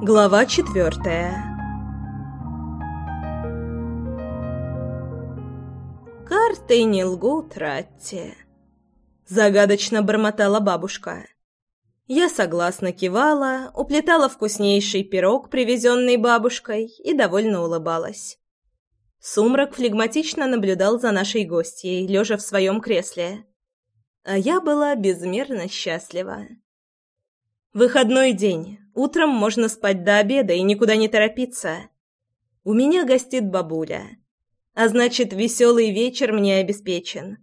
Глава четвертая «Карты не лгут, Ратти», — загадочно бормотала бабушка. Я согласно кивала, уплетала вкуснейший пирог, привезенный бабушкой, и довольно улыбалась. Сумрак флегматично наблюдал за нашей гостьей, лежа в своем кресле. А я была безмерно счастлива. Выходной день. Утром можно спать до обеда и никуда не торопиться. У меня гостит бабуля. А значит, веселый вечер мне обеспечен.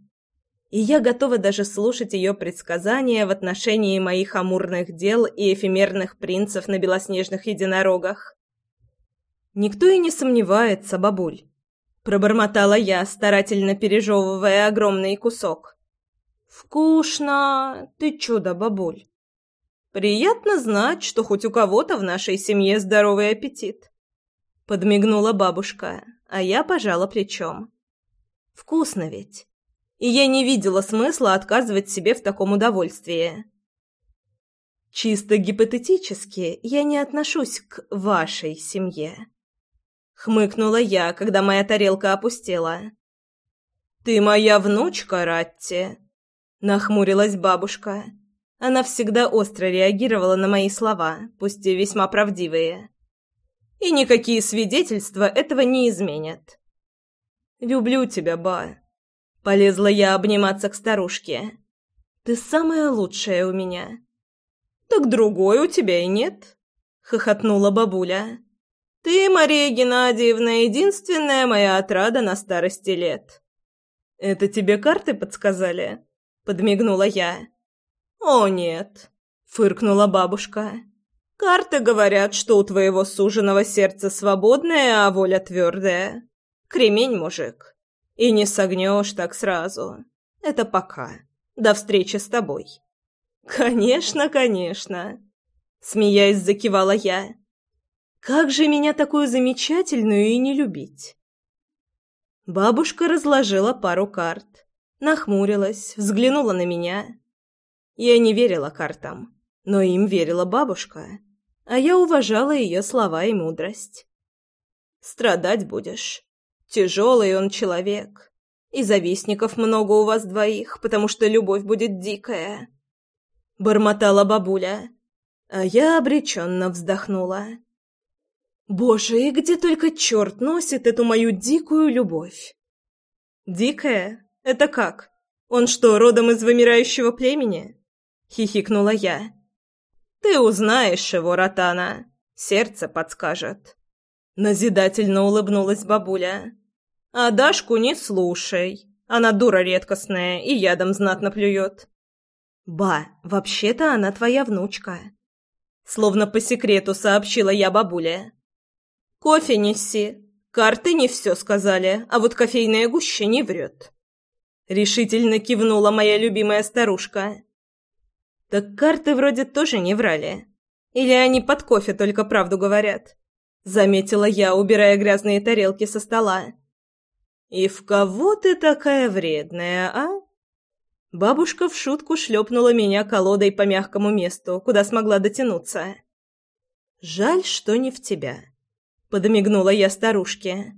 И я готова даже слушать ее предсказания в отношении моих амурных дел и эфемерных принцев на белоснежных единорогах. Никто и не сомневается, бабуль. Пробормотала я, старательно пережевывая огромный кусок. «Вкусно! Ты чудо, бабуль!» Приятно знать, что хоть у кого-то в нашей семье здоровый аппетит. Подмигнула бабушка, а я пожала плечом. Вкусно ведь. И я не видела смысла отказывать себе в таком удовольствии. Чисто гипотетически я не отношусь к вашей семье. Хмыкнула я, когда моя тарелка опустела. «Ты моя внучка, Ратти!» Нахмурилась бабушка. Она всегда остро реагировала на мои слова, пусть и весьма правдивые. И никакие свидетельства этого не изменят. «Люблю тебя, ба!» Полезла я обниматься к старушке. «Ты самая лучшая у меня». «Так другой у тебя и нет», — хохотнула бабуля. «Ты, Мария Геннадьевна, единственная моя отрада на старости лет». «Это тебе карты подсказали?» — подмигнула я. «О, нет», — фыркнула бабушка. «Карты говорят, что у твоего суженого сердце свободное, а воля твердая. Кремень, мужик. И не согнешь так сразу. Это пока. До встречи с тобой». «Конечно, конечно», — смеясь закивала я. «Как же меня такую замечательную и не любить?» Бабушка разложила пару карт, нахмурилась, взглянула на меня я не верила картам, но им верила бабушка, а я уважала ее слова и мудрость. «Страдать будешь. Тяжелый он человек. И завистников много у вас двоих, потому что любовь будет дикая». Бормотала бабуля, а я обреченно вздохнула. «Боже, и где только черт носит эту мою дикую любовь?» «Дикая? Это как? Он что, родом из вымирающего племени?» — хихикнула я. «Ты узнаешь его, Ротана. Сердце подскажет». Назидательно улыбнулась бабуля. «А Дашку не слушай. Она дура редкостная и ядом знатно плюет». «Ба, вообще-то она твоя внучка», — словно по секрету сообщила я бабуле. «Кофе неси. Карты не все сказали, а вот кофейная гуща не врет». Решительно кивнула моя любимая старушка. Так карты вроде тоже не врали. Или они под кофе только правду говорят? Заметила я, убирая грязные тарелки со стола. «И в кого ты такая вредная, а?» Бабушка в шутку шлепнула меня колодой по мягкому месту, куда смогла дотянуться. «Жаль, что не в тебя», — подмигнула я старушке.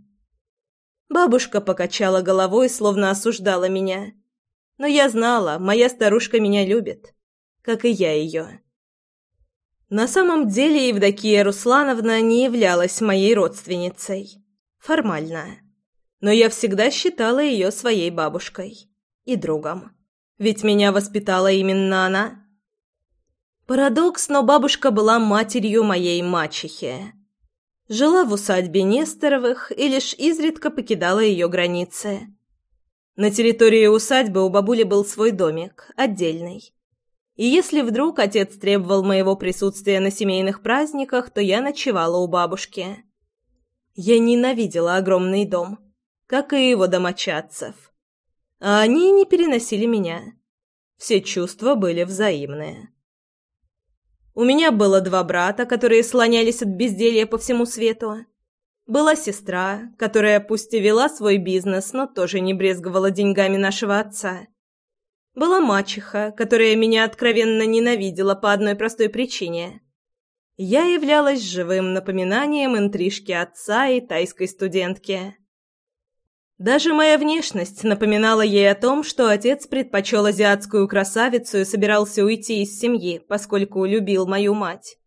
Бабушка покачала головой, словно осуждала меня. Но я знала, моя старушка меня любит как и я ее. На самом деле Евдокия Руслановна не являлась моей родственницей. Формально. Но я всегда считала ее своей бабушкой. И другом. Ведь меня воспитала именно она. Парадокс, но бабушка была матерью моей мачехи. Жила в усадьбе Несторовых и лишь изредка покидала ее границы. На территории усадьбы у бабули был свой домик, отдельный. И если вдруг отец требовал моего присутствия на семейных праздниках, то я ночевала у бабушки. Я ненавидела огромный дом, как и его домочадцев. А они не переносили меня. Все чувства были взаимные. У меня было два брата, которые слонялись от безделья по всему свету. Была сестра, которая пусть и вела свой бизнес, но тоже не брезговала деньгами нашего отца. Была мачеха, которая меня откровенно ненавидела по одной простой причине. Я являлась живым напоминанием интрижки отца и тайской студентки. Даже моя внешность напоминала ей о том, что отец предпочел азиатскую красавицу и собирался уйти из семьи, поскольку любил мою мать.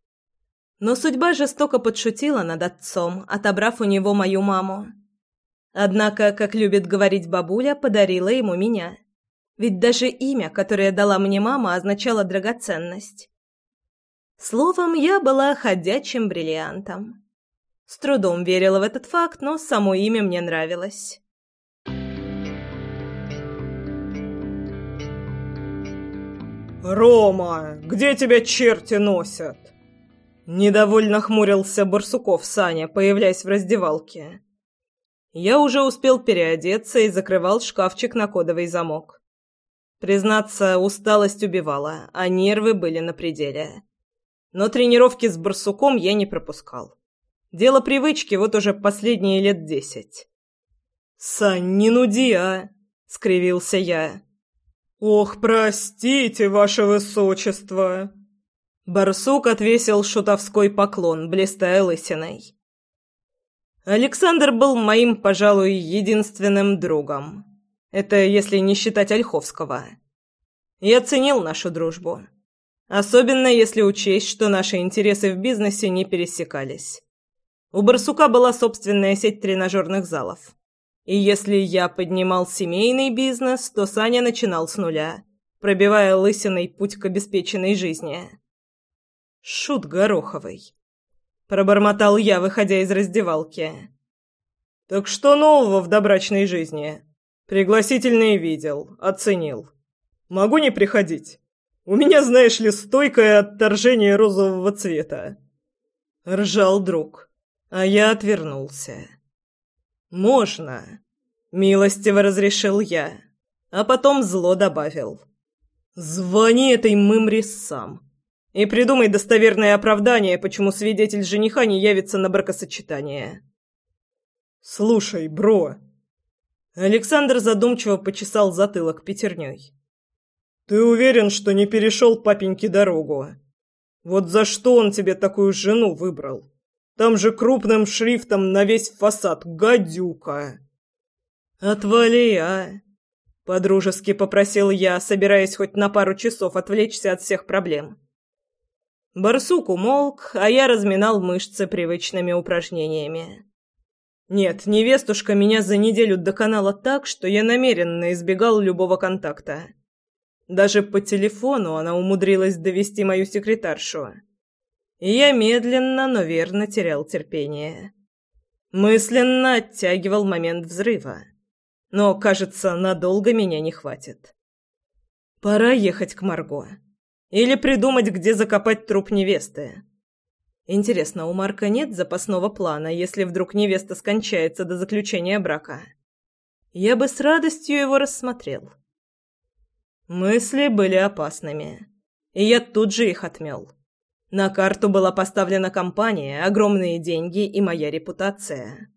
Но судьба жестоко подшутила над отцом, отобрав у него мою маму. Однако, как любит говорить бабуля, подарила ему меня. Ведь даже имя, которое дала мне мама, означало драгоценность. Словом, я была ходячим бриллиантом. С трудом верила в этот факт, но само имя мне нравилось. «Рома, где тебя черти носят?» Недовольно хмурился Барсуков Саня, появляясь в раздевалке. Я уже успел переодеться и закрывал шкафчик на кодовый замок. Признаться, усталость убивала, а нервы были на пределе. Но тренировки с барсуком я не пропускал. Дело привычки вот уже последние лет десять. «Сань, не нуди, а!» — скривился я. «Ох, простите, ваше высочество!» Барсук отвесил шутовской поклон, блистая лысиной. Александр был моим, пожалуй, единственным другом. Это если не считать Ольховского. Я ценил нашу дружбу. Особенно если учесть, что наши интересы в бизнесе не пересекались. У Барсука была собственная сеть тренажерных залов. И если я поднимал семейный бизнес, то Саня начинал с нуля, пробивая лысиной путь к обеспеченной жизни. Шут Гороховый. Пробормотал я, выходя из раздевалки. «Так что нового в добрачной жизни?» «Пригласительные видел, оценил. Могу не приходить. У меня, знаешь ли, стойкое отторжение розового цвета». Ржал друг, а я отвернулся. «Можно», — милостиво разрешил я, а потом зло добавил. «Звони этой мымре сам». И придумай достоверное оправдание, почему свидетель жениха не явится на бракосочетание. Слушай, бро. Александр задумчиво почесал затылок пятерней. Ты уверен, что не перешел папеньке дорогу? Вот за что он тебе такую жену выбрал? Там же крупным шрифтом на весь фасад «Гадюка». «Отвали, а!» — подружески попросил я, собираясь хоть на пару часов отвлечься от всех проблем. Барсук умолк, а я разминал мышцы привычными упражнениями. Нет, невестушка меня за неделю доконала так, что я намеренно избегал любого контакта. Даже по телефону она умудрилась довести мою секретаршу. И я медленно, но верно терял терпение. Мысленно оттягивал момент взрыва. Но, кажется, надолго меня не хватит. Пора ехать к Марго. Или придумать, где закопать труп невесты. Интересно, у Марка нет запасного плана, если вдруг невеста скончается до заключения брака? Я бы с радостью его рассмотрел. Мысли были опасными, и я тут же их отмел. На карту была поставлена компания, огромные деньги и моя репутация.